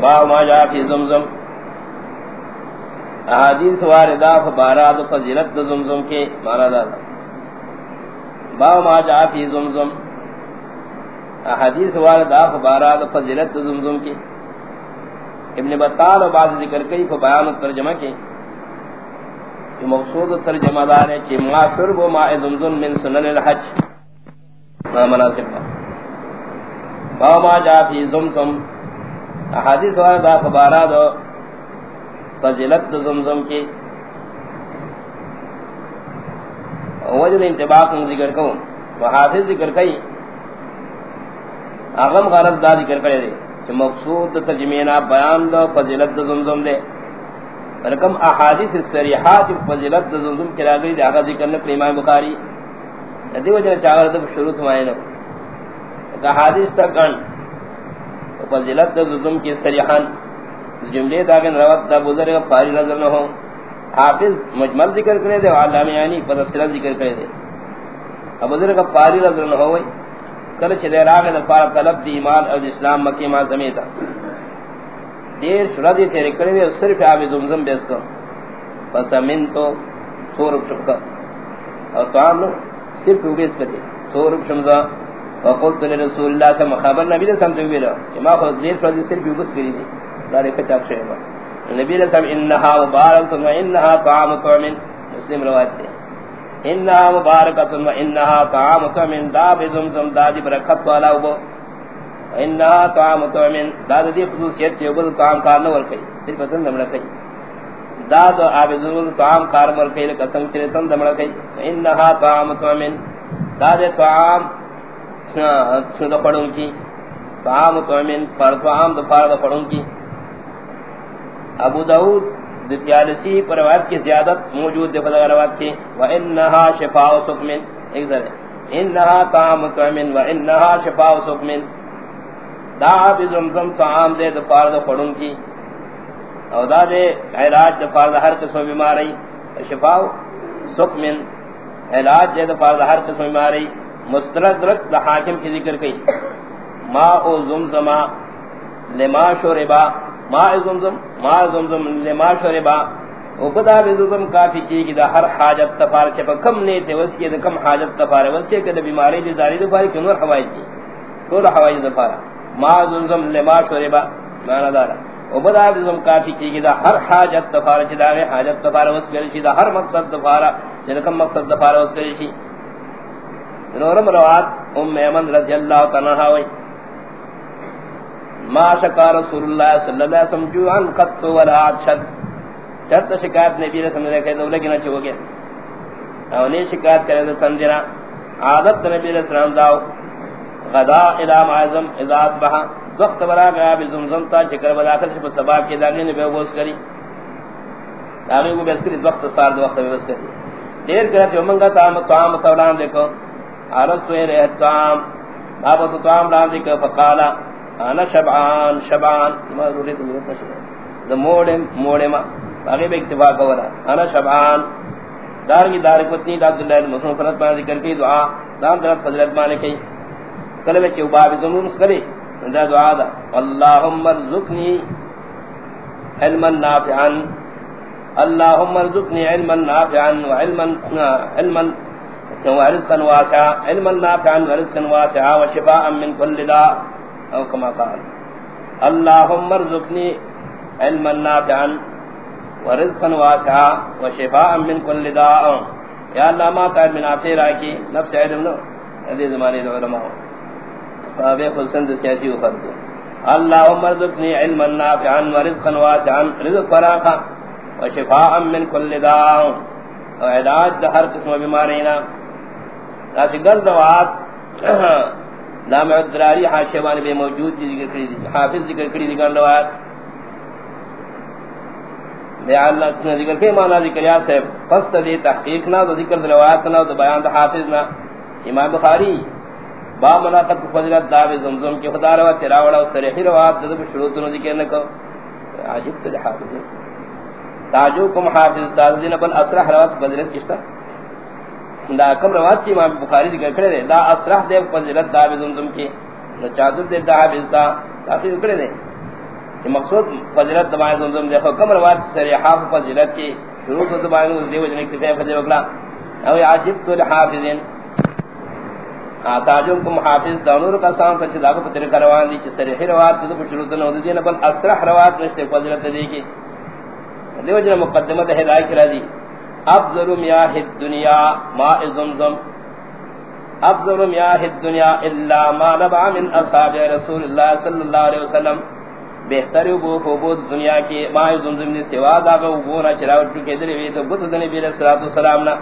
باب ما جاء في زمزم۔ احادیث واردہ فبارات فضیلت زمزم کے معنی دا باب ما جاء في زمزم۔ احادیث واردہ فبارات فضیلت زمزم کے۔ ابن بطال و بعض ذکر کئی کو بیان و ترجمہ کی۔ جو مقصود ترجمہ دار ہے کہ ما شرب و ما زمزم من سنن الحج، ما مناسب با با ما جا فی زمزم، احادیث واردہ خبارات و فضلت زمزم کی۔ وجد انتباق ذکر کون وحافظ ذکر کئی، اغم غرض دا ذکر کرے دے۔ کہ مقصود ترجمہ بیان دا فضیلت زمزم دے۔ رقم احادیث الصریحات فضیلت زمزم کی راغلی دے، آغا ذکر نکل امام بخاری۔ ندی وجہ چاہر دب شروع تمہیں نو کہ احادیث تک گن۔ فضیلت زمزم کی صریحان۔ جملے داگن روات دا بزرگ فاری نظر نہ ہو حافظ مجمل ذکر کرے دے علامہ یعنی پدفصلہ ذکر کرے دے۔ اب بزرگ فاری نظر نہ ہوئی کل چھ دیر آگے دفار طلب دی ایمان اور اسلام مکی ماں سمیتا دیر شرع دی تیرے کرے صرف آبی زمزم بیس کر پس امین تو سورب شکا اور تو آم لو صرف او بیس کر دے سورب شمزا وقلت لرسول اللہ سے مخابر نبی نے سمجھو بیرا کہ ما خود دیر شرع دی صرف بیس کری دی. دارے کچاک شہر نبی نے سمجھ انہا مبارک و انہا طعام طعمن مسلم روایت دے انها مبارکۃ و انها طعامۃ من داب زمزم دادی برکت والا وہ انها طعامۃ من دادی خصوصیت یہ بل طعام کار نہ ور کئی صرف تن دمڑ کئی داد اب زمزم طعام کار مر کئی قسم چرے تن دمڑ کئی انها طعامۃ من داد طعام سن پڑھوں کی طعامۃ من پر طعام دو پار پڑھوں کی ابو داؤد دتیالسی پر روایت کی زیادت موجود دے بدل روایت کی۔ و انها شفاء سقم۔ ایک ذرا انها طعام طعم۔ و انها شفاء سقم۔ دا بزمزم طعام دے دفار دا پڑھن کی۔ او دا دے علاج دفار دا ہر قسم بیماری۔ شفاء سقم۔ علاج دے دفار دا ہر قسم بیماری۔ مستدرک دا حاکم کی ذکر کی۔ ماء زمزم لما شربا۔ ما زمزم ما زمزم لما شربا. وقدا زمزم کافی چیز کی دا ہر حاجت تفار چ کم نے تے وس کی کم حاجت تفار وس کی کہ بیماری دی زاری دی فار کی. نور حوائج دی تو دا حوائج تفار ما زمزم لما شربا. معنی دارا وقدا زمزم کافی چیز کی دا ہر حاجت تفار چ دا حاجت تفار وس کی دا ہر مقصد تفار جن کم مقصد تفار وس کی نورم روات ام ایمن رضی اللہ تعالی عنہ ہوئی. ما شکا رسول اللہ صلی اللہ علیہ وسلم جوعن قط ولا عدشد چرت شکایت نبی علیہ السلام نے کہا تو لگنا چھو گیا اولی شکایت کرے تو سندنا عادت نبی علیہ السلام داو غدا الى معظم اذا اصبح۔ وقت برا گیا بزمزم تا چکر بداخل شب سباب کی داغی نے بے بوس کری۔ داغی کو بیس کری، وقت سار دو وقت بے بوس کری۔ دیر کرتے ہو منگا تام توام تولان دیکھو۔ عرض تو رہے توام بابا تو توام لان دیکھو، فقالا۔ انا شبعان شبعان. ما روڑی تو ضرورت نشد دا موڑے موڑے ما باقی بے اکتفاق ورا انا شبعان. دار کی دار پتنی دا عبداللہ المسلم فرد مانا ذکر کی دعا. دام درد فضلت مانا کی. کلمہ چیو بابی زمون سکری دا دعا دا. اللہم ارزقنی علما نافعا. اللہم ارزقنی علما نافعا وعلما علما ورزقا واسعا. علما نافعا ورزقا واسعا وشفاء من كل داء او كما قال. اللهم ارزقني علما نافعا ورزقا واسعا وشفاء من كل داء. یا اللہ ما تعالی من افیر کی نفس علم نو. ادی زمانے علماء. فابے حسن سیاسی و فرد. اللهم ارزقني علما نافعا ورزقا واسعا. رزق فراخا وشفاء من كل داء. وعلاج ہر قسم بیمارینا. تاسی گرد وات لام عدراری حاشیوان بے موجود دی ذکر کری دی. حافظ ذکر کری دی گان روایت. بے اللہ نے ذکر کری مانا ذکر یا صاحب. فست دی تحقیق نا تو ذکر روایت نا تو بیان دا حافظ نا. امام بخاری، با مناقت فضلت دعوی زمزم کی خدا روایت تراوڑا و سریحی روایت دا شروط نو ذکر نکو. عجب تا حافظ. تاجوکم حافظ تازدین بل اسرح روات فضلت کشتا. دا کم روات کی امام بخاری ذکر کرے دے، دا اسرح دے فضلت دا بزمزم کی، دا چادر دے، دا حافظ تا تاخیر کرے دے۔ یہ مقصود فضلت دمائی زمزم دے۔ کم روات سریحا فضلت کی، شروع تو دمائی زمزم دے وجنک تفیہ فضل وکلا او عجبت لحافظین۔ تاجوکم حافظ دانور کا سام کچھ دا کو تر کروان دی چ سریح روات تو شروع تو نو دین بل اسرح روات نشتے فضلت دے کی۔ دیو جن مقدمہ ہدایت کرا دی۔ افضل میاہ الدنیا ماء زمزم افضل میاہ الدنیا الا ما نبع من اصحاب رسول اللہ صلی اللہ علیہ وسلم. بہتر بو کو دنیا کی ماء زمزم نے سوا دا وہ نہ چراو کے دل وی تو بت نبی علیہ الصلوۃ والسلام نا.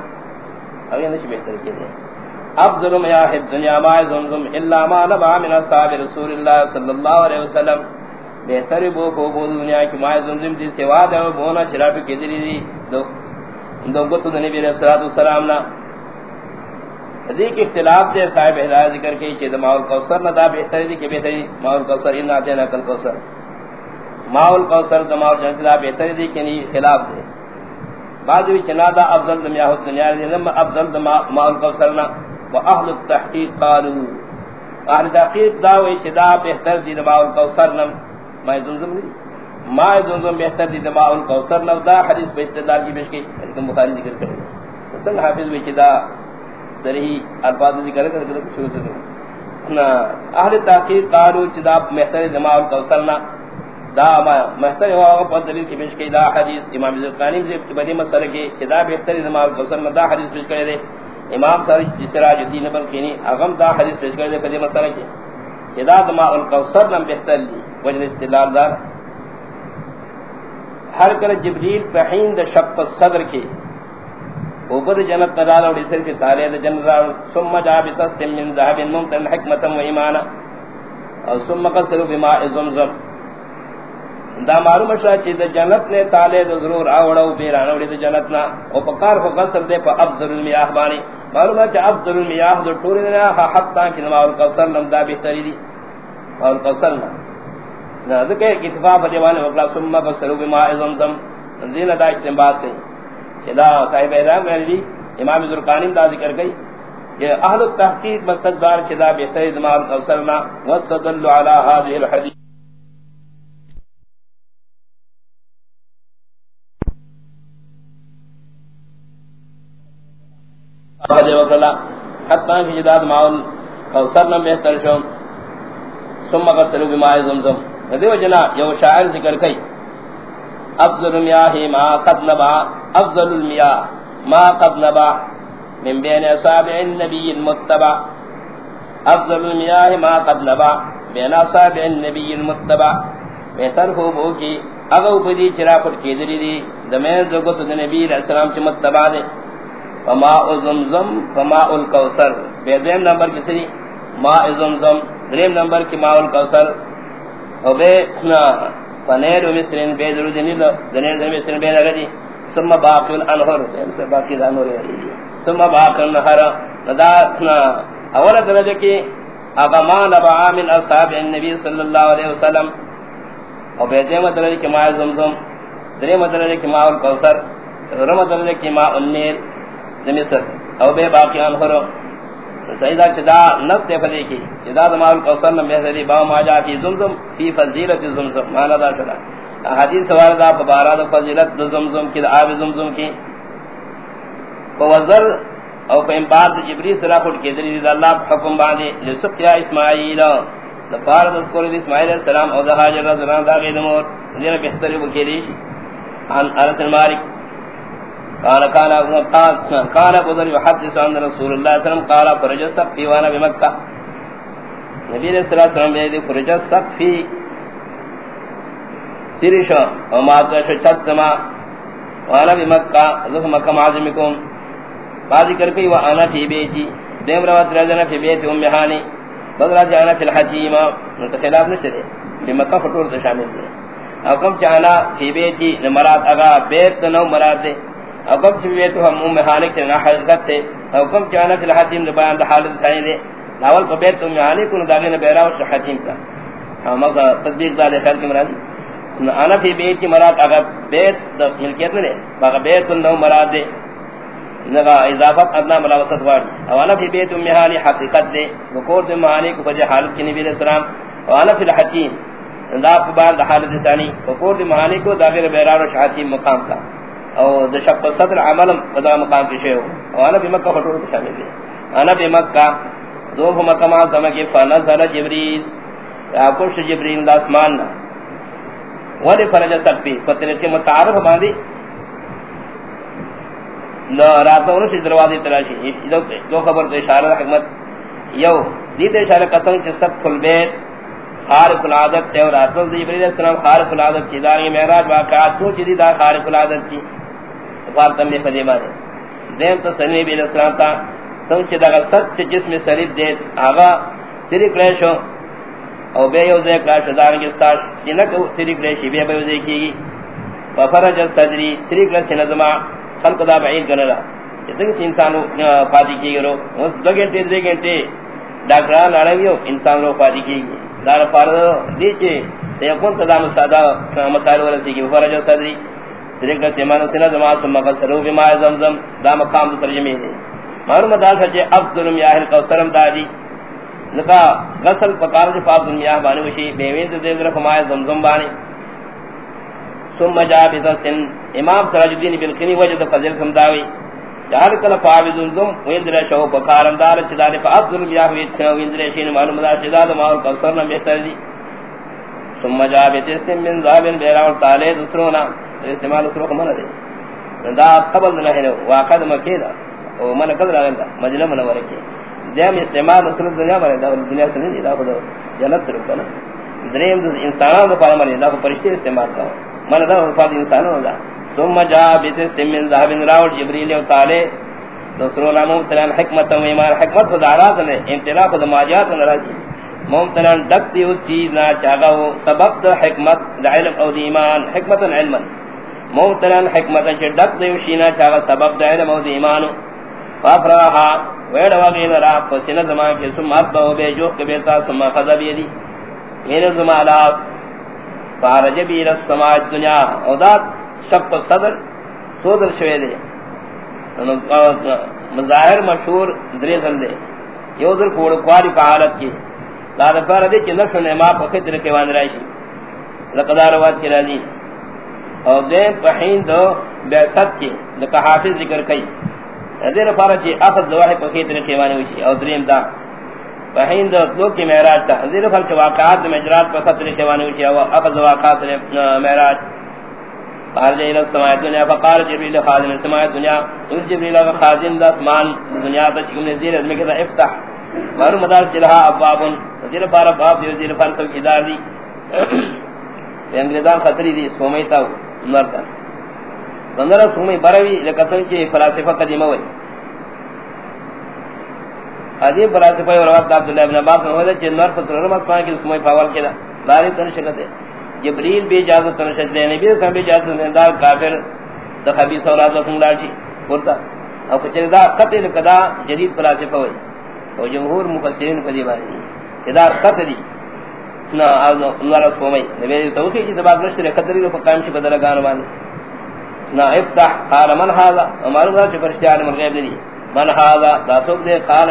اگے نہیں بہتر کے دے افضل میاہ الدنیا ماء زمزم الا ما نبع من اصحاب رسول اللہ صلی اللہ علیہ وسلم. بہتر بو کو بو دنیا کی مائے زمزم دی سوا دے بونا چراپ کی دلی دی دو دو گت نبی علیہ الصلوۃ والسلام نا. ذیک اختلاف دے صاحب ہدایت ذکر کے کہ ماول کوثر نہ دا بہتر دی کہ بہتر ماول کوثر، ان اتے نہ کل کوثر. ماول کوثر دماغ جنت دا بہتر دی کہ نہیں خلاف دے بعد وی چنا دا افضل دنیا ہو دنیا دی لم افضل دا ماول کوثر نہ واهل التحقیق قالوا اہل تحقیق دا وی چدا بہتر دی دا ماول کوثر نہ ماء زمزم نہیں ماء زمزم بہتر دی دماء الکوثر لو دا حدیث پہ استدلال کی پیش کی حدیث بخاری ذکر کرے سنگ حافظ میں کدا صریح الفاظ ذکر کر کے شروع سے نا اہل تحقیق قالوا جدا بہتر دماء الکوثر نہ دا ما محتر ہوا پر دلیل کی پیش کی دا حدیث امام زرقانی سے بڑی مسئلہ کی جدا بہتر دماء الکوثر نہ دا حدیث پیش کرے دے امام سر سراج الدین بلخینی اغم دا حدیث پیش کرے دے بڑی مسئلہ کی جدا دماء الکوثر نہ بہتر لی وجن استدلال دار ہر کر جبریل فحین دا شق صدر کے اوپر جنت نظال اور اسر کے تالے دا جنرال ثم جا بسست من ذهب ممتن حکمتا و ایمانا۔ اور ثم قصروا بماء زمزم۔ دا معلوم شاہ چی دا جنت نے تالے دا ضرور آوڑاو بیرانا وڑی دا جنت نا۔ او پکار کو قصر دے پا افضل المیاہ بانی۔ معلوم ہے چی افضل المیاہ دا ٹوری دینا حتی کی نماء القصر نم دا بہتری دی۔ اور القصر نم ذکر اتفاق دیوانے وقلا ثم بصروا بماء زمزم زین دا استنباط تے خدا صاحب اعظم علی جی، امام زرقانی دا ذکر گئی کہ اہل التحقیق مستقدار چدا بہتر دماغ اوصلنا، واستدل على هذه الحديث حتى في جداد معول اوصلنا بہتر شوم، ثم غسلوا بماء زمزم دیو جنا یو شاعر ذکر کئی افضل المیاہ ما قد نبع افضل المیاہ ما قد نبع من بین اصابع النبی المتبع. افضل المیاہ ما قد نبع بین اصابع النبی المتبع. بہتر ہو بو کی اگو بدی چرا پٹ کی دری دی دمین زگت نبی علیہ السلام چ متبع دے. فماء زمزم فماء الکوثر. بے دیم نمبر کسی ماء زمزم، دریم نمبر کی ماء الکوثر. او بے پنیر و مصرین بے درو دنیل دنیر و مصرین بے لگدی ثم یعنی باقی الانہر سے باقی دانور ثم باقی الانہر ندا اولا درجہ کی اغما نبعا من اصحاب النبی صلی اللہ علیہ وسلم۔ او بے دیم درجہ کی ماء زمزم، دریم درجہ کی ماء الکوثر رم درجہ کی ماء النیر دمصر او بے باقی الانہر سیدہ چدا نص دے فدی کی چدا دمال کوثر نہ محضری با ما جا فی زمزم، فی فضیلت زمزم مانا دا چدا حدیث سوال دا بارا دا فضیلت زمزم کی، دا آب زمزم کی۔ وزر او پہ امباد جبری سرا خود کی، دلی دا اللہ حکم باندے لسقیا اسماعیل، دا فارد اسکور دا اسماعیل السلام او دا حاجر رضران دا غید مور دینا بہتری بکیلی۔ عن عرص المالک قال قال كان كان ابو ذر يحدث عن رسول الله صلى الله عليه وسلم قال فرج في وانا بمكه نبی علیہ الصلوۃ والسلام نے فرج في سرشا وما تش چتما وانا بمكه ذو مكه معظمكم. بعد کر کے وانا في بيتي دیم روات رجنا في بيت ام هاني بدر جانا في الحجيمه متخلاف نشرے بمكه فطور شامل ہے او کم چانا فی بیتی مراد اگا بیت نو مراد دے حکم چویتو ہم ام حالک تے نہ حقیقت تے حکم چانا فی الحاتم دے بیان دا حالت سائیں دے۔ لاول کو بیت ام حالک انہوں داغین بیراو سے حاتم کا۔ ہاں، ہم اگا تصدیق دا لے خیر کی مرادی انا فی بیت کی مراد اگر بیت دا ملکیت نے باقا بیت نو مراد دے۔ نگا اضافت ادنا ملاوسط واری او انا فی بیت امہانی حقیقت دے۔ وکور دے معانی کو فجر حالت کی نبی علیہ السلام۔ او انا فی الحکیم۔ دا بار دا حالت ثانی۔ وکور دے معانی کو داخل بیرار و شحاتیم مقام کا۔ او دا شق صدر عملم دا مقام کی شیئو او انا فی مکہ فٹور شامل دے انا فی مکہ دو مکہ ماں سمکی فنزل جبریل. یا کش جبریل؟ دا اسمان ولی فرج سکتی فتر کے متعارف باندې. باندی راتوں سے دروازے تلاشی دو خبر تو اشارہ حکمت. یو، دې دیت اشارہ قسم چ سب کل بیت خارق العادت تے اور راتوں دی ابراہیم علیہ السلام. خارق العادت کی دار معراج واقعات تو چ دی دا خارق العادت کی فاطمہ نے فدیمہ نے دیم تو سنی علیہ السلام تا، سوچ دا سچ جسم شریف دے، آغا تیری کریشو او بے یو زے کا شدار سینک تری کریشی بے بے یو کی گی. ففرج صدری تری کریشی نظمہ، خلق دا بعید کرنا اتنی سی انسان فاتی کی گرو اس دو گھنٹے دے گھنٹے ڈاکٹران لڑویو انسان رو فاتی کی گی. دار فرد دیچے تیقون تدا مسادہ مسائل ورسی کی ففرج صدری تری کریشی مانا سینہ زمان سمہ قصرو بما زمزم، دا مقام دا ترجمی دے معلوم دار سچے افضل میاہل قوسرم دادی لکا غسل پکار جو فاضل دنیا بانی وشی، بیوین دے در فمائے زمزم بانی۔ ثم جا بذسن امام سراج الدین بالقنی وجد فضل سمداوی جہر کل فاوی زمزم ویندر شو پکارم دار چدار فاضل دنیا ویت ویندر شین معلوم دار چدار ماول کوثر نہ بہتر دی۔ ثم جا بذسن من ذابن بیراول تعالی دوسرونا استعمال دوسرو من دے دا قبل نہ ہے واقع مکہ دا او من قدر اگلا مدینہ منورہ کی دیم استعمال رسول دنیا بنے دا دنیا سے نہیں دا خود جنت سے رکھنا دریم انسانوں کو پانا مرے دا فرشتے استعمال کا من دا فرد انسانوں دا ثم جاء بتست من ذهب راول جبريل تعالی رسول اللہ مبتلان حکمت و ایمان. حکمت خود آرات نے امتلا خود ماجات نراجی مبتلان دکتی اس چیز نا چاگا ہو سبب دا حکمت دا علم او دا ایمان. حکمت علما. مبتلان حکمت چا دکتی اس چیز نا چاگا سبب دا علم او ایمان فافراها ویڑ وغیل را فسن زمان کے سم ارد و بے جوخ کے بیتا سم خذب یدی این یعنی زمان لاس فارج بی رسماء الدنیا او داد شق صدر صدر شوئے دے. مظاہر مشہور درے دریزل دے. یو در کوڑ کواری حالت کی. داد پار دے چی نفس نعما پا خطر کے وان رائشی. لقدار واد کی رازی. او دے پہین دو بیست کی، لکا حافظ ذکر کئی۔ دیر پارا چی اخذ دواہی پا خیتر خیوانی وشی او دریم دا فہین دو لوگ کی معراج تا دیر پارا چی واقعات دو مجرات پا خیتر خیوانی وشی او اخذ واقعات معراج۔ خارج الى السماء الدنيا فقال جبريل خازن السماء الدنيا ان جبريل خازن دا اسمان دنیا تا چکم نے زیر ازمی کہتا افتح۔ مارو مدار چلہا ابواب۔ دیر پارا باب دیر دیر پارا تو کدار دی۔ انگریزان خطری دی سومی تا مرتا زندر سومی بروی لکتن چی فلاسفہ قدیمہ ہوئی حدیب فلاسفہ اور عبداللہ ابن عباس نے ہوئے چی نور فتر رم اسمان کی سومی فاول کیا لاری تنشکتے جبریل بھی اجازت تنشد دے نبی یعنی اسلام بھی اجازت دے دا کافر دا خبیص اولاد و سنگلار چی. پورتا او کچھ دا قتل کدا جدید فلاسفہ ہوئی او جمہور مفسرین قدیمہ دی دا قتل نا نور سومی نبی توقی چی دباغ نشتر قدری رو فقائم شی بدلگانو باندی نا افتح قال من هذا ذا چه فرشتی عالم الغیب دی من هذا لا توق دے قال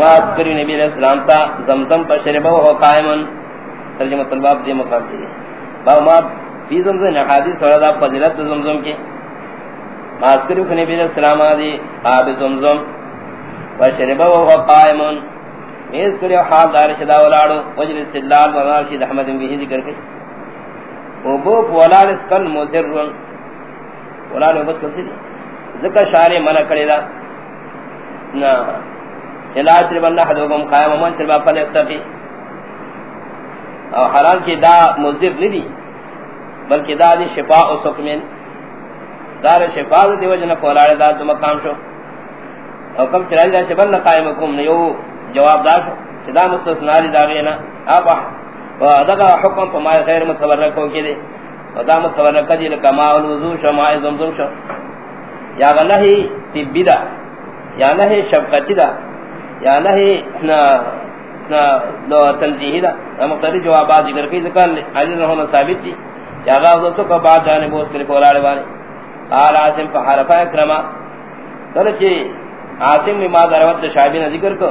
واسکری نبی علیہ السلام تا زمزم پر شربہ ہو قائمن۔ ترجمہ طلباب دی مقام دی باو ما فی زمزم حدیث وردا فضیلت زمزم کی واسکری نبی علیہ السلام دی آب زمزم وشربه وهو قائم میز کریو حال دار شدا ولادو وجر استدلال مولانا رشید احمد بھی ذکر کی او بو ولاد اسکن مضر ولاد بس کسی ذکر شارع منع کرے دا۔ نا علاج سے بندہ حدوکم قائم من سے فل استفی او حلال کی دا مضر نہیں بلکہ دا دی شفاء و سکمن دار شفاء دی وجہ نہ ولاد دا مقام شو۔ او کم چرای جائے بل قائم کم نیو جواب دار چدا مستثنا لی داغینا آپ و ادگا حکم پا مائے غیر متورک ہو کے دے۔ و دا متورک دی لکا ماء الوضو شو ماء زمزم شو۔ یا نہی طبی دا، یا نہی شفقتی دا، یا نہی تنزیحی دا۔ مختلف جوابات ذکر کی، ذکر عزیز رحمہ ثابت تھی یا غاز تو کا بعد جانے بوس کے پولاڑے والے قال عاصم فحرف اکرما ترچی عاصم میں ما دروت شابین ذکر کو۔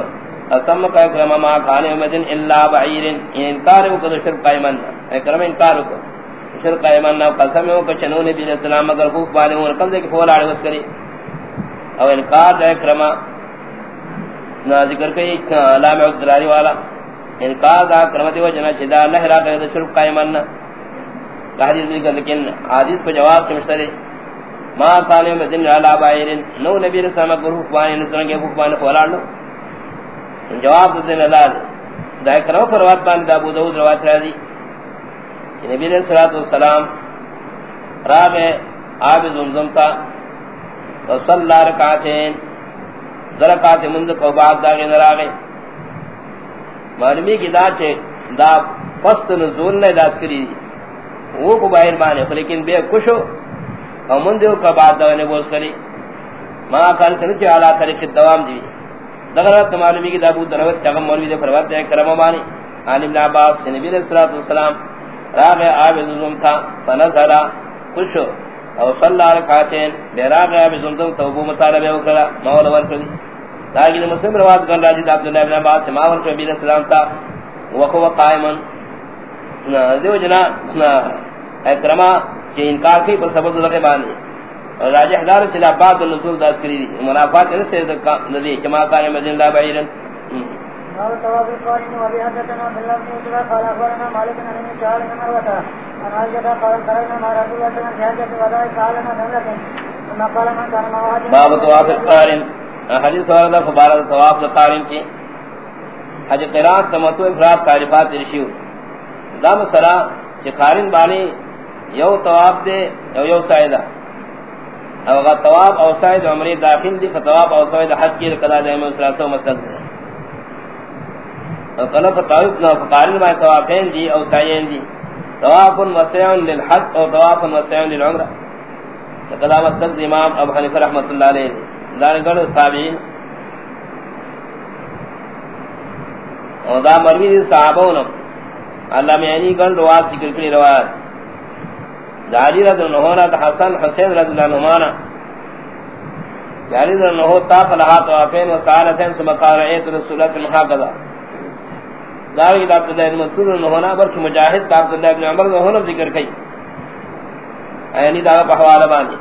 اسم کا اکرما ما کان مدن الا بعیر انکار کو شرک قائمن اکرم انکار کو شرک قائمن نہ قسم کو چنو نبی علیہ السلام اگر خوف والے اور کم دے کہ پولاڑے وس کرے او انکار اکرما نہ ذکر کئی علامہ عبداللہ والا۔ انکار دا کرمتی وجنا چدا نہ را کہ شرک قائمن نہ حدیث ذکر لیکن حدیث کو جواب کے مشترے ما قال میں دن علی نو نبی رسول اللہ کو حکمان نے سن کے حکمان فولان جواب دین اللہ دا کرو فروات بان دا ابو داؤد روایت ہے کہ نبی علیہ الصلوۃ والسلام راب آب زمزم تا وصلى رکعتين درکات منذ کو بعد دا نراغے معلومی کی دا چے دا پست نزول نے داس کری وہ کو باہر بانے لیکن بے کشو اور من دیو کا بعد دونے بوز کری ما کان سنچ علا طریق دوام دی دغرات معلومی کی دابو دروت چغم مولوی دے فرمات دے کرم بانی عن ابن عباس، نبی علیہ الصلوۃ والسلام، راغ اب زمزم تھا فنظر کشو او صلی اللہ رکعتین بیراغ اب زمزم توبو مطالبہ وکڑا مولا ورکلی تاکہ مسلم روایت کر راجی عبداللہ ابن عباس سے ماور نبی علیہ السلام تھا وقو قائما. دیو جنا اکرما کہ انکار کی پر سبب لگے باندے اور راجح دار چلا بعد النزول داس کری منافات نے سے ندی جما مدین لا بعیرن۔ قال تواب القارن وبي حدثنا بالله بن سورة قال أخبرنا مالك بن أبي شهر بن مروة عن عائشة قال خرجنا مع رسول الله صلى الله عليه وسلم وضع سالنا نملة ثم قال من كان معه باب تواب القارن۔ حدیث ورد فبارد تواب القارن کی۔ حج قرآن تمتو افراد تعریفات رشیو دام سرا چی قارن بانی یو تواب دے یو یو سائدہ او غا تواب او سائد عمری داخل دی فتواب او سائد حج کی رکدا دے میں اسرات و مسلک دے. او کلو فتواب نو فقارن بائی توابین دی او سائین دی. تواب وسیعن للحج او تواب وسیعن للعمرہ. رکدا مسلک دی امام ابو حنیف رحمت اللہ علیہ دارگڑ تابعین. او دا مروی دی صحابونم اللہ میں انی گن روات ذکر کری روات داری رضی اللہ عنہ دا حسن، حسین رضی اللہ عنہ جاری رضی اللہ عنہ تا فلحات وافین و سالتین سمقار عید رسولت المحاقضہ داری دا عبداللہ بن مسئول عنہ برکی مجاہد دا عبداللہ بن عمر عنہ ذکر کئی. یعنی دا پہوالا بانی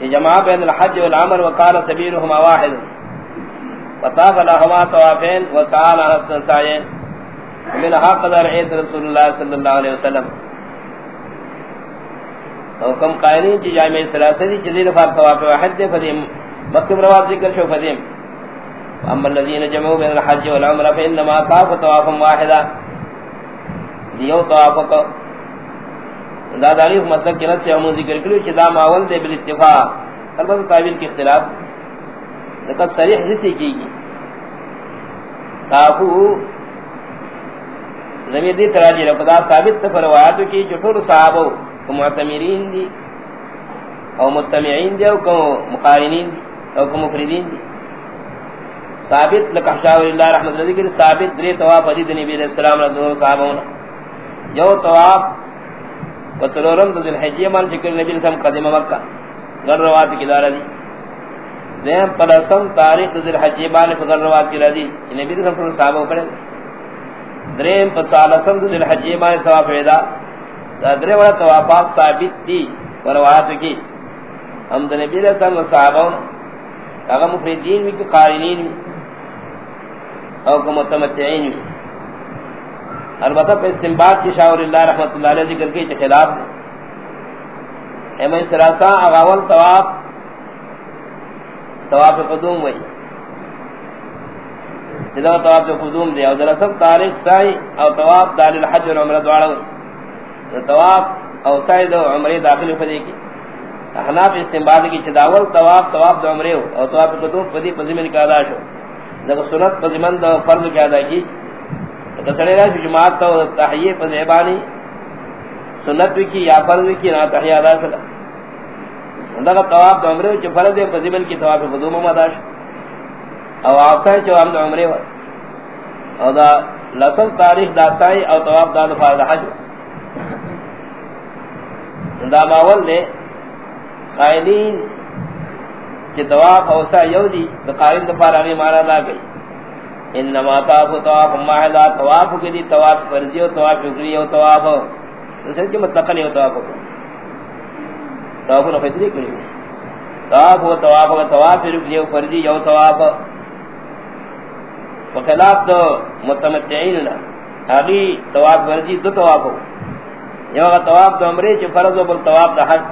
یہ جماع بین الحج والعمر وقال سبیلهما واحد. وطاف لهما طوافین وسعال عن السنسائین من حق قدر عید رسول اللہ صلی اللہ علیہ وسلم. او کم قائلین چی جامع سلاسلی چی جزیر فار طواف واحد دے فدیم. مکم رواب ذکر شو فدیم. اما الذین جمعوا بین الحج والعمر فإنما طاف طوافا واحدا. دیو طواف کو دا داریف مسلک مطلب کی نس سے ہمون ذکر کریو چی دا ماول دے بالاتفاق. البتہ تعبیر کی اختلاف. لیکن صریح نسی کی گی. طافو زمین دی تراجی رفضا ثابت تفرواتو کی چطور صحابو کو معتمرین دی او متمعین دی او کو مقارنین دی او کو مفردین دی ثابت لکہ شاور اللہ رحمت رضی کر ثابت دری طواف حدید نبی علیہ السلام رضی اللہ صحابونا جو طواف وطلورم ذو الحجیہ مان چکر نبی علیہ السلام قدم مکہ غر روات کی دارہ دی زیم پلسم تاریخ ذو الحجیہ مان فغر روات کی رضی نبی علیہ السلام صحابہ پڑھے دریم پسالسم ذو الحجیہ مان طواف عیدہ درے والا توافات ثابت تھی روایت کی ہم نبی علیہ السلام صحابہ اگر مفردین بھی قارنین بھی او کو متمتعین بھی البتہ پہ استنباط کی شاور اللہ رحمت اللہ علیہ ذکر کی خلاف دے ایم سراسا اغاول طواف طواف قدوم وئی جدا طواف قدوم دے او درسل تاریخ سائی او طواف دال الحج والعمرہ دوارا وئی طواف او سعید او عمرے داخل فدی کی احناف استنباط کی چداول طواف طواف دو عمرے او طواف قدوم فدی پزمن کا ادا شو. جب سنت پزمن دو فرض کی ادا کی تو سڑے رہا جماعت تو تحیہ پزیبانی سنت کی یا فرض کی نہ تحیہ ادا سلا اندگا تواب دا عمرے چو فرد دے فضیبل کی تواب خضوم مداش او آسائی چو عمد عمرے و. او دا لسل تاریخ دا سائی او تواب دا دفار دا حج دا ماول دے، قائلین کہ تواب او سائی یو دی، دا قائل دفار آگی مانا دا گئی. انما طواف طواف ماہدہ طواف کی دی، طواف فرضی و طواف فکری و طواف. دوسرے کی مطلقا نہیں ہو طواف کو طواف نہ فیدری کری. طواف و طواف و طواف رکنی و فرضی و طواف. وخلاف دو متمتعین نا آگی طواف فرضی دو طواف ہو یو اگر طواف دو عمری چو فرض و بل طواف دا حج.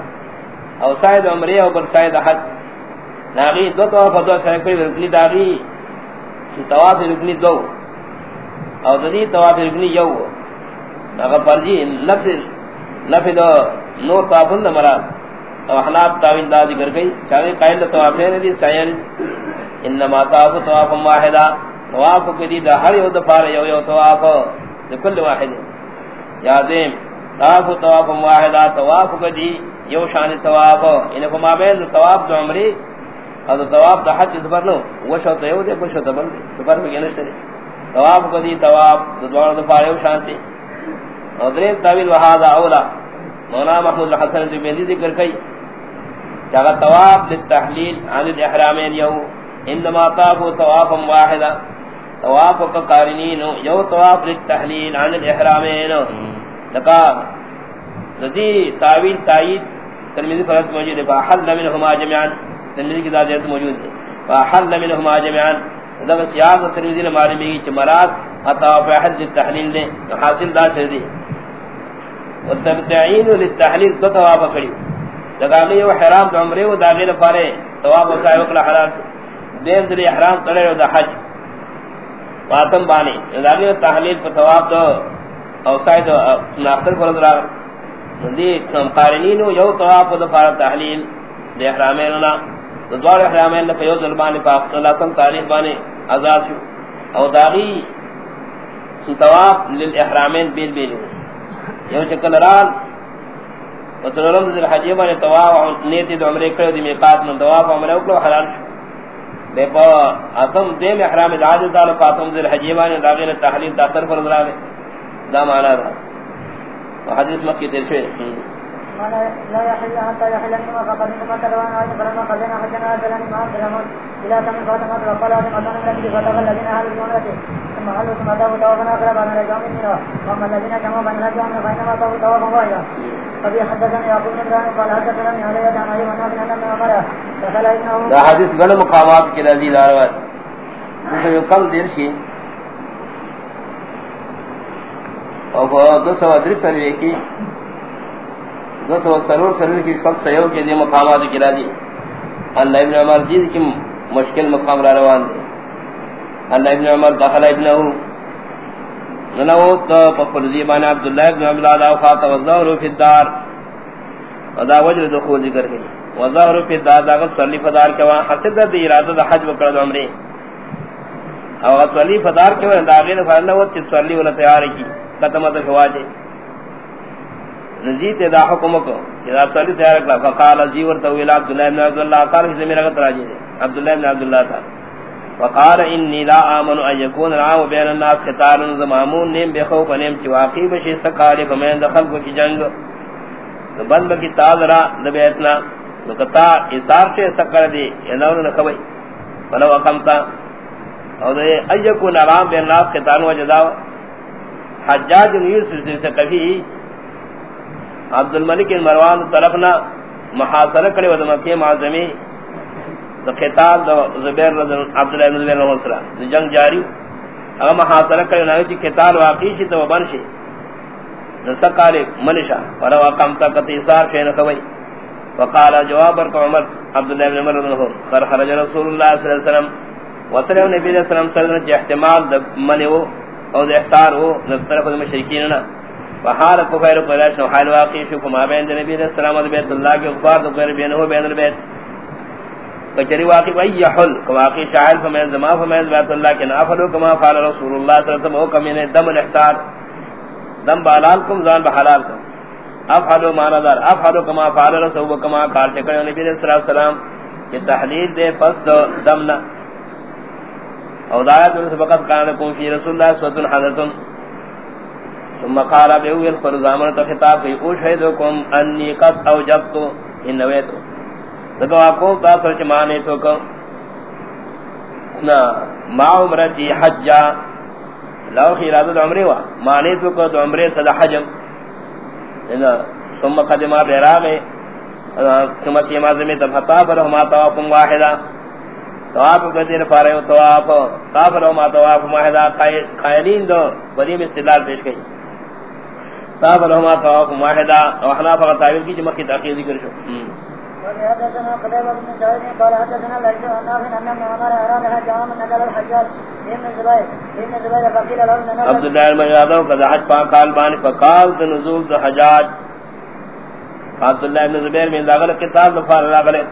او سائد عمری و بل سائد حج. ناگی دو طواف دو سائد رکنی داگی طواف رکنی دو او ددی طواف رکنی یو. اگر فرضی نفس نفس دو نور طوافن دا مراد. او حناب تاویل دا ذکر گئی چاہے قائل طواف نے دی سائن انما طواف طواف واحدہ طواف کدی دا ہر یو دفار یو یو طواف لكل واحد. یادیم طواف طواف واحدہ، طواف کدی یو شان طواف. یعنی انکو ما بین طواف دو عمری اور طواف دا حج سفر نو. وشو تو یو دے بشو تو بل دے. سفر میں گنشتے دے. طواف کدی طواف دو دوار دفار یو شان تے. اور دریم تاویل وحادا اولا. مولانا محمود الحسن بن ذکر کئی. جگہ طواف للتحلیل عن الاحرامین یو، انما طاف طوافا واحدا طواف کا قارنین یو طواف للتحلیل عن الاحرامین لکا ذی تعویل، تائید ترمیزی فرد موجود ہے۔ فاحل منہما جمعان ترمیزی کی ذاتیت موجود ہے۔ فاحل منہما جمعان ذا سیاق ترمیزی نے معلومی کی چمرات طواف حل للتحلیل نے حاصل دا چھے دی۔ والتبتعین للتحلیل تو طواف کری۔ دغاغی و حرام دو عمرے و داغی نفارے، طواف و سائے وقل حلال دیم ذری احرام تلے و دا حج۔ واتم بانی داغی و تحلیل پا طواف دو۔ او سائے ناختر فرد را دی قارنین یو طواف و دفار تحلیل دی احرامین نا. دوار احرامین نا یو ظلمانی پا لاسم تاریخ بانی آزاد شو. او داغی سو طواف للاحرامین بیل بیلو یو چکل رال وترلم ذل حج یمن طواف نیت د عمرے کړو دی میقات نو طواف عمرے وکړو حلال شو. بے پا اتم دے میں احرام الحج تعالی فاطم ذل حج یمن داخل تحلیل داخل فرض راوی دا معنا دا. حدیث مکی دل سے لا يحل حتى يحل منه فقد انما تلوان عائشة فلما قضينا حجنا أجلني ما أجلمون إلى تم فاطمة وقال هذه مطانا التي فتغى الذين أهل الجملة ثم حلوا ثم تابوا توافنا أقرب عن رجام منها وأما الذين كانوا بين الأجوام فإنما تابوا توافا واحدا فبي حدثني يعقوب بن إبراهيم قال حدثني علي عن أيوب الناس أن ابن عمر دخل ابنه دا حدیث غن مقامات کے آروات جسے جو کم دیر شی اور دو سو ادرس سروے کی دو سو سرور سرور کی فقط سیو کے دے مقامات کی لذیذ اللہ ابن عمر جید کی مشکل مقام را روان دے اللہ ابن عمر دخل ابنہو ننوت پپر زیبان عبداللہ ابن عبداللہ خاط وظہر فی الدار. ودا وجر دخول ذکر گئی وظہر فی الدار داغت صلی فدار کوا حسد دی ارادہ دا حج وکرد عمری او صلی فدار کوا داغین فارنوت چی صلی ولا تیار کی قتمت فواجے نزیت دا حکم کو اذا صلی تیار کلا فقال زیور تویل عبداللہ ابن عبداللہ قال کسی میرا غط راجی دے عبداللہ ابن عبداللہ تھا وقال انی لا آمن ان یکون رعاو بین الناس خطار زمامون، نیم بے خوف نیم چی واقعی بشی سکاری فمین دخل کو کی جنگ. بند بکی تاز را دبیتنا نکتا اثار چے سکر دی ینور نخوئی فلو اقمتا او دے ایکون رعاو بین الناس خطار وجداو. حجاج یوسف سے سکفی عبد الملک مروان طرفنا محاصرہ کرے ودہ مکی معظمی دا خطاب دا زبیر رضا عبداللہ بن زبیر رضا صلی جنگ جاری اگر محاصرہ کرے ونہ چی خطاب واقعی شی تو بن شی نسا قال منشا ولو اقامتا قطیصار شین خوئی وقال جواب برکو عمر عبداللہ بن عمر رضا خرخرج رسول اللہ صلی اللہ علیہ وسلم وطلع نبی علیہ السلام صلی اللہ علیہ وسلم احتمال دا منی او دا احتار ہو نفترق دا مشرکین نا وحال کفیر قریش نو حال واقعی شو کما بین نبی علیہ السلام و بیت اللہ کے اخبار دو غیر بینہو بین البیت. کچری واقعی وی یحل واقعی شاعر فمین زما فمین بیت اللہ کے نافلو کما فعل رسول اللہ صلی اللہ علیہ وسلم، او کمین دم الاحسار. دم بالال کم زان بحلال کم افعلوا ما نظر افعلوا كما فعل رسول وكما قال شكر نبی صلی اللہ علیہ وسلم کہ تحلیل دے فصل دمنا او دایات میں سبقت کان کو فی رسول اللہ صلی اللہ علیہ وسلم ثم قال ابو الفرزامن تو خطاب کی، او شہدکم انی قد اوجبت. ان نویت تو کو تا سوچ مانے تو کو نا، ما عمرتی حجا. لو خیرات عمرے وا. مانے تو کو عمرے صدا حجم. نا، ثم قدم براغ ثم كما زمت فتا فرهما طواف واحدا طواف قدر فارے طواف. طواف رہما طواف واحدا قائلین دو بدیم استدلال پیش گئی طواف رہما طواف واحدا وحنا فقط تعبیر کی جمع کی تاخیر ذکر شو. حدثنا قتيبة بن سعيد قال حدثنا ليس عن نافع ان ابن عمر اراد حجا من نزل الحجاج. ابن زبير ابن زبير فقيل له ان عبد الله بن يادو قد حج قال بان فقال نزول الحجاج عبد الله بن زبير من داخل الكتاب لفار راغله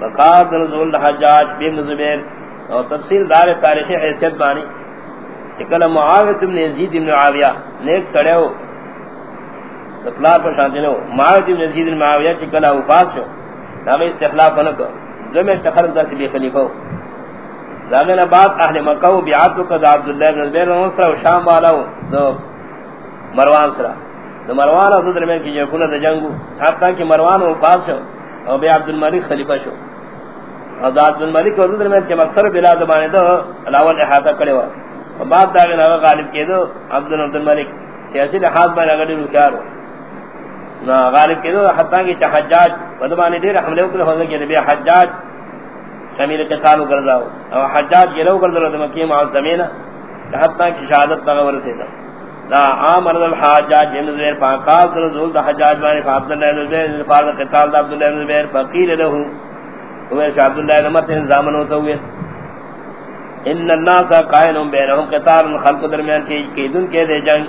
فقال نزول الحجاج بن زبير اور تفصیل دار تاریخی حیثیت بانی. کہ معاویہ بن یزید بن معاویہ نیک سڑے ہو. اطلاع پر شانتی نو معاویت ابن عزید المعاویہ چکلا وفاس شو. دامی استخلاف نکو جو میں استخلاف دا سی بی خلیفہ دامینا بعد اہل مکہ و بیعاتو کا عبداللہ ابن زبیر نصر و شام والا ہو. دو مروان سرا. دو مروان حضرت درمیان کی جرکونہ دا جنگو حتی کہ مروان وفاس شو. او بی عبدالملک خلیفہ شو. اور دا عبدالملک حضرت درمیان چی مقصر بلا زبانے دو علاوہ احاطہ کرے ہوا بعد داغین آگا غالب کے دو عبدالملک سیاسی لحاظ بین اگر روکیار ہو نا غالب کے دو حتیٰ کی حجاج ودبانی دیر حملے اکل ہوگا کہ نبی حجاج شامل شمیل قتالو کرداو او حجاج گلو کرداو دا مکی معظمین حتیٰ کی شہادت تغور سیدا نا عام ارد الحجاج، ابن زبیر فاقال در زول دا حجاج بانی فعبداللہ ابن زبیر فارد قتال دا عبداللہ ابن زبیر، فقیل لہو ہوئے شاہ عبداللہ ابن مرت انزامن ہوتا ہوئے۔ ان الناس قائنون بینہم قتال خلق درمیان کی دن کے دے جنگ۔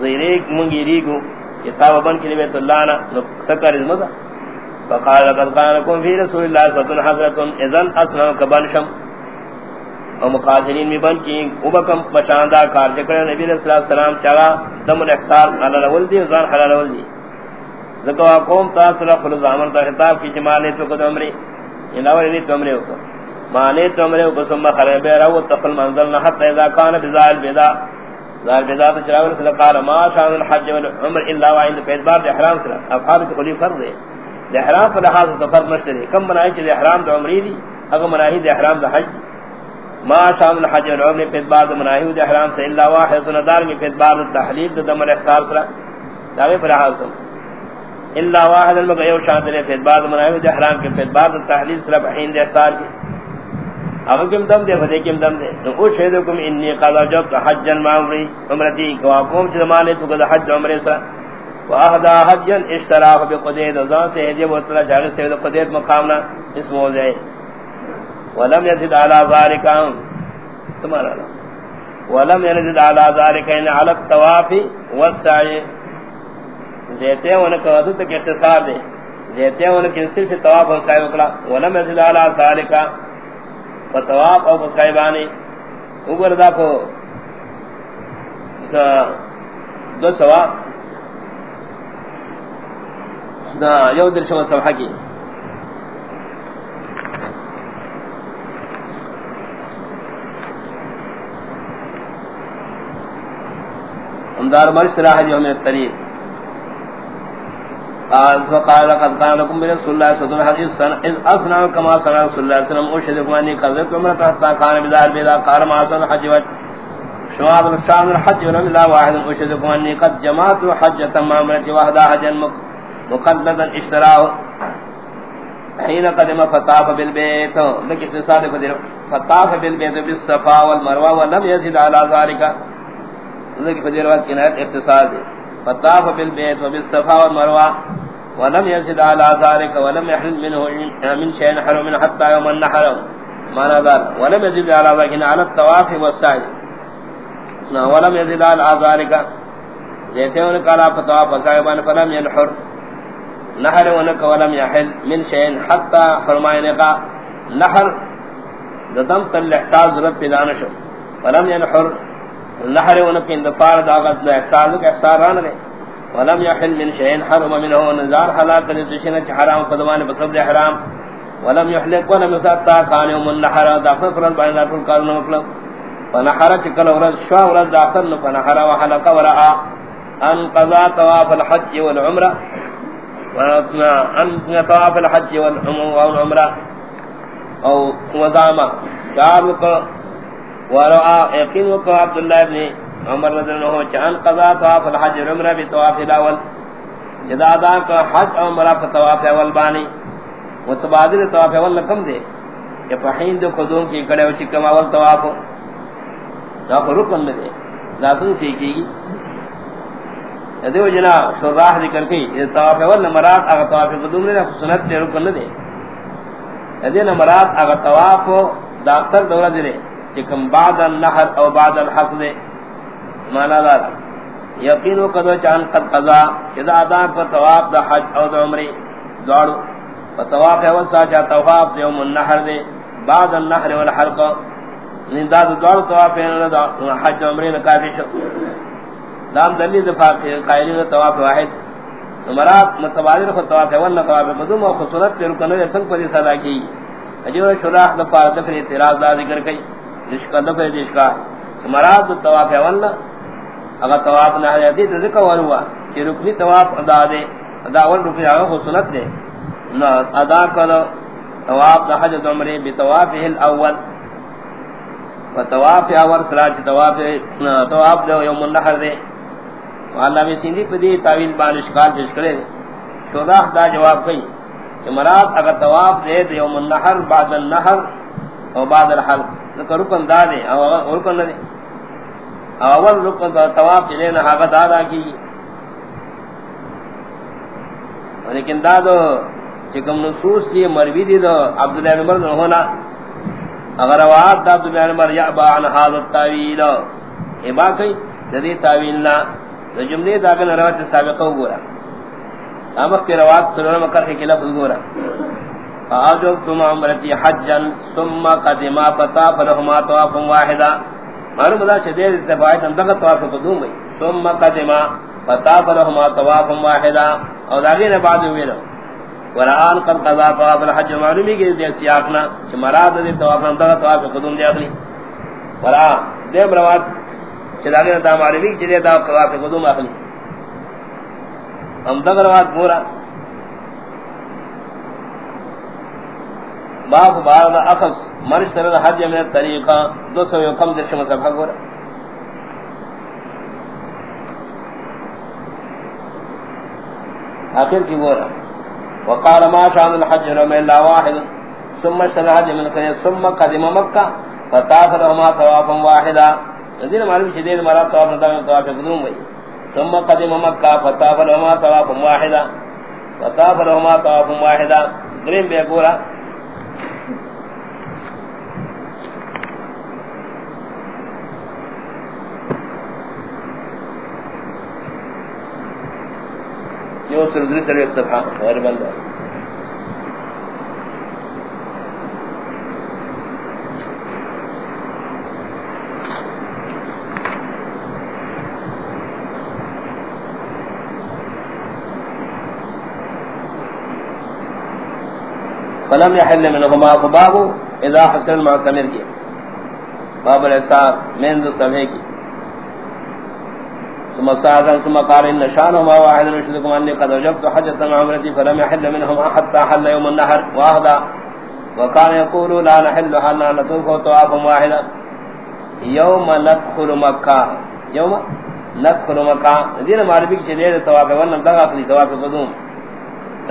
زیریک منگی ریگو کتاب بن کے بیت اللہ نا سکر ازمزا فقال لقد قال لكم في رسول الله صلى حضرت اذن اسمع كبنشم او مقاتلین میں بن کی وبکم پچاندا کار جکڑے نبی صلی اللہ علیہ وسلم چلا، دم الاحسان حلال ولدی زان حلال ولدی زکوا قوم تاثر خل زامن تا خطاب کی جمال تو کو عمرے علاوہ نہیں تمرے ہو مانے تمرے کو ثم خرب رو تقل منزل نہ حتى اذا كان بذال بيدا ظاہر بذات شراور صلی اللہ قال ما شان الحج والعمر الا وعند في اعتبار الاحرام صلی اللہ افعال قلی فرض ہے. الاحرام پر لحاظ تو فرض مشتری کم بنائی کہ احرام تو عمری دی، اگر مناہی دے احرام دا حج ما شان الحج والعمر في اعتبار مناہی دے احرام سے الا واحد ندار میں في اعتبار التحلیل دم الاحصار صلی اللہ پر لحاظ الا واحد المغیو شان دے في اعتبار مناہی دے احرام کے في اعتبار التحلیل صلی اللہ حین دے احصار کی اگر کم دم دے فدے کم دم دے تو او شہدکم انی قضا جب حجن معمری عمرتی کو اقوم چیز مانے تو قضا حج عمری سرا و اہدا حجن اشتراف بقدید ازان سے حجب و اطلاع جاگر سے قدید مقامنا اس موضع ولم یزد علا ذارکا تمہارا اللہ ولم یزد علا ذارکا ان علا التوافی والسعی زیتے ہیں انہوں نے تک اختصار دے۔ زیتے ہیں انہوں نے صرف تواف و سعی وکلا ولم یزد علا ذارکا فتواب او صاحبانی اوپر دا کو دو سوا۔ دا یو در شما صفحہ کی۔ اندار مرش راہ جی جو ہمیں طریق قال فقال لقد قال لكم برسول الله صلى الله عليه وسلم اذ اصنع كما صنع رسول الله صلى الله عليه وسلم اشهد اني قذبت عمره حتى كان بذال بيضاء قال ما صنع الحج شواب الشام الحج ولم لا واحد اشهد اني قد جمعت حجة ما عمرتي وحدا حجا مقلدا اشتراه حين قدم فطاف بالبيت. لك اقتصاد فدير فطاف بالبيت بالصفا والمروه ولم يزد على ذلك. لك فدير وقت كنات اقتصاد. فطاف بالبيت وبالصفا والمروه ولم يزد على ذلك ولم يحل منه من شيء حرم من حتى يوم النحر. ما نظر ولم يزد على ذلك على الطواف والسعي. ولم يزد على ذلك. زيتون قال فطاف وسعي فلم ينحر. نحر ونك ولم يحل من شيء حتى فرمائنك. نحر دم تل احساس ضرورت پیدا نشو ولم ينحر. نحر ونك ان دفار داغت احساس کا احسار ران نے ولم يحل من شيء حرم منه نزار حلال کرے دشنا حرام قدمان بسبب حرام. ولم يحلق ولم يسطا كان يوم النحر داخل فرض بين كل قانون مطلب فنحر چکل ورز شوا ورز داخل فنحر وحلق ورا ان قضا طواف الحج والعمره ان طواف الحج والعمره او وزعما شعبك ورعا يقين وقع عبد الله بن عمر رضی اللہ عنہ چان قضا طواف الحج عمرہ بطواف الاول. جدا ادا کا حج اور عمرہ کا طواف اول بانی. متبادل طواف اول لکم دے. کہ فحین دو قدوم کی کڑے و چکم اول طواف دا رکن میں دے. ذاتن سیکھی گی. دیو جنا شراح ذکر کی. یہ طواف اول مراد اگر طواف قدوم نے سنت دے رکن دے. دینا مراد اگر طواف داکتر دورہ دے چکم بعد النحر او بعد الحق دے. مانا دارا یقین و قدو چان قد قضا اذا ادا پر طواف دا حج او دا عمری دوارو و طواف ہے چا طواف دا یوم النحر دے. بعد النحر والحلق. ننداد دوارو طواف ہے دا حج عمری نکافی شو. دام دلی دفاع قائلین طواف واحد. مرات متبادل خود طواف ہے ون طواف قدوم و خصورت تے رکن دے، سنگ پر صدا کی. اجو شراح دفاع دفر اعتراض دا ذکر کئی. دشکا دفع دشکا مراد طواف ہے ون اگر طواف نہ ہے تے ذکر ہوا کہ رکنی طواف ادا دے، ادا ول رکن ہے وہ سنت دے۔ نہ ادا کرو طواف دا حج عمرے بطوافه الاول۔ وطواف اول سراج طواف طواف دے یوم النحر دے۔ اللہ میں سیندی پدی تعویل بان اشکال پیش کرے۔ شوراح دا جواب کئی کہ مراد اگر طواف دے دے یوم النحر، بعد النحر او بعد الحلق۔ ذکر رکن دا دے، او رکن دے اول رکن تو طواف چلے نہ حق دادا کی۔ لیکن دا دادو چکم نصوص دی مروی دی دو، عبداللہ بن عمر ہونا۔ اگر روایت دا عبداللہ بن عمر، یعبا عن حاضر التاویل ابا کئی دی تاویل نا۔ دا جملے دا کن روایت سابقہ گورا سابق کی روایت سنونا مکر کے لفظ گورا فآجوکتم عمرتی حجا، ثم قدما فتا فلہما طواف واحدا. معلوم دا شدید اتفاعیت ہم دقت طواف قدوم بھئی. ثم قدما فطاف لهما طواف واحدا. او داغین بعد ہوئے لو ورآن قد قضا طواف الحج. معلومی کی دے سیاقنا چھ مراد دے طواف اندغا طواف قدوم دے اخلی. ورآن دے برواد چھ داغین دا معلومی کی دے طواف قدوم اخلی. ہم اندغا رواد مورا باب بارد اخص مرش سرد حج من الطریقہ دو سو یکم درشم صفحہ گورا۔ آخر کی گورا۔ وقال ما شان الحج رمى الله واحد۔ ثم اشترى الحج من خير ثم قدم مكة فطاف لهما طوافا واحدا۔ الذين معلوم شديد مرات طواف ندام، طواف قدوم وي ثم قدم مكة فطاف لهما طوافا واحدا۔ فطاف لهما طوافا واحدا۔ درين بيقولا جو سردری تر ایک صفحہ غیر بندہ فلم يحل منهما فباب اذا حسن المعتمر کی۔ باب الاحسان من ذو صفحے کی۔ ثم ساغا ثم قال ان شانهما واحد رشدكم اني قد وجبت حجة عمرتي فلم يحل منهما حتى حل يوم النهر. واحدا وكان يقول لا نحل حنا نطوف طوافا واحدا. يوم ندخل مكة. يوم ندخل مكة. دين معرفي کی طواف ون دغا في طواف قدوم.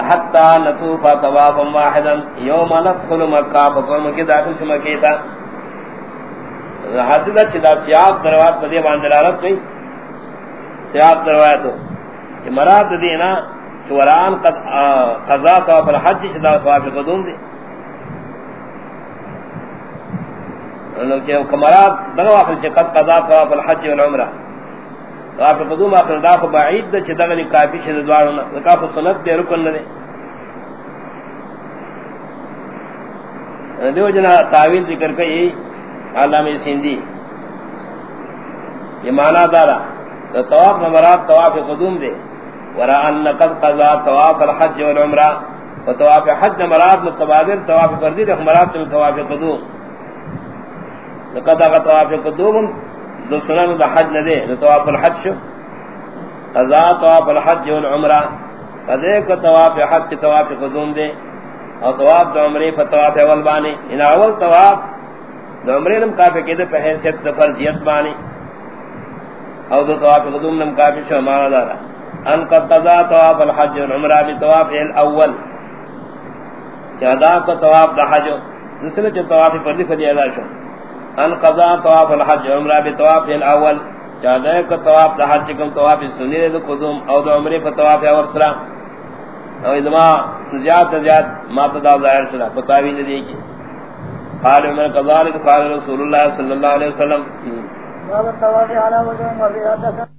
حتى نطوف طوافا واحدا. يوم ندخل مكة فقوم کی داخل شما کیتا حاصل چدا سیاق دروات بدے باندې دلالت نہیں سیاق روایت کہ مراد دینا چوران قد قضا طواف الحج چدا طواف قدوم دی۔ انہوں کہ کمراد دنو آخر چھ قد قضا طواف الحج والعمرہ۔ طواف قدوم آخر دا خو بعید دا چھ دغلی کافی چھ دوارنا دکاف سنت دے رکن دے دیو جنا تعویل ذکر کئی، علامہ سندی یہ معنی دارا۔ تو طواف نمرات طواف قدوم دے. ورا ان قد قضا طواف الحج والعمرہ. وطواف حج مراد متبادر طواف فردی رخ مراد طواف قدوم. لقد اغا طواف قدوم دو سنن دا حج ندے طواف الحج. قضا طواف الحج والعمرہ. قضے کا طواف حج طواف قدوم دے. اور طواف دو عمرے فتواف اول بانے. ان اول طواف دو عمرے نم کافی کدے پہ حیثیت فرضیت بانے. او دو طواف قدوم نم کافی شو، مانا دارا ان قد قضا طواف الحج والعمرہ بطواف الاول. چادا کو طواف دا حج دوسرے چ طواف فرضی فدی ادا شو. ان قضا طواف الحج والعمرہ بطواف الاول. چادا کو طواف دا حج کم طواف سنی دے قدوم او دو عمرے فتواف اول سلام او ازما زیاد زیاد ما تدا ظاہر شدا فتاوی نے دی کی. قال عمر قضا قال قال رسول اللہ صلی اللہ علیہ وسلم. باب الطواف على وجه وفي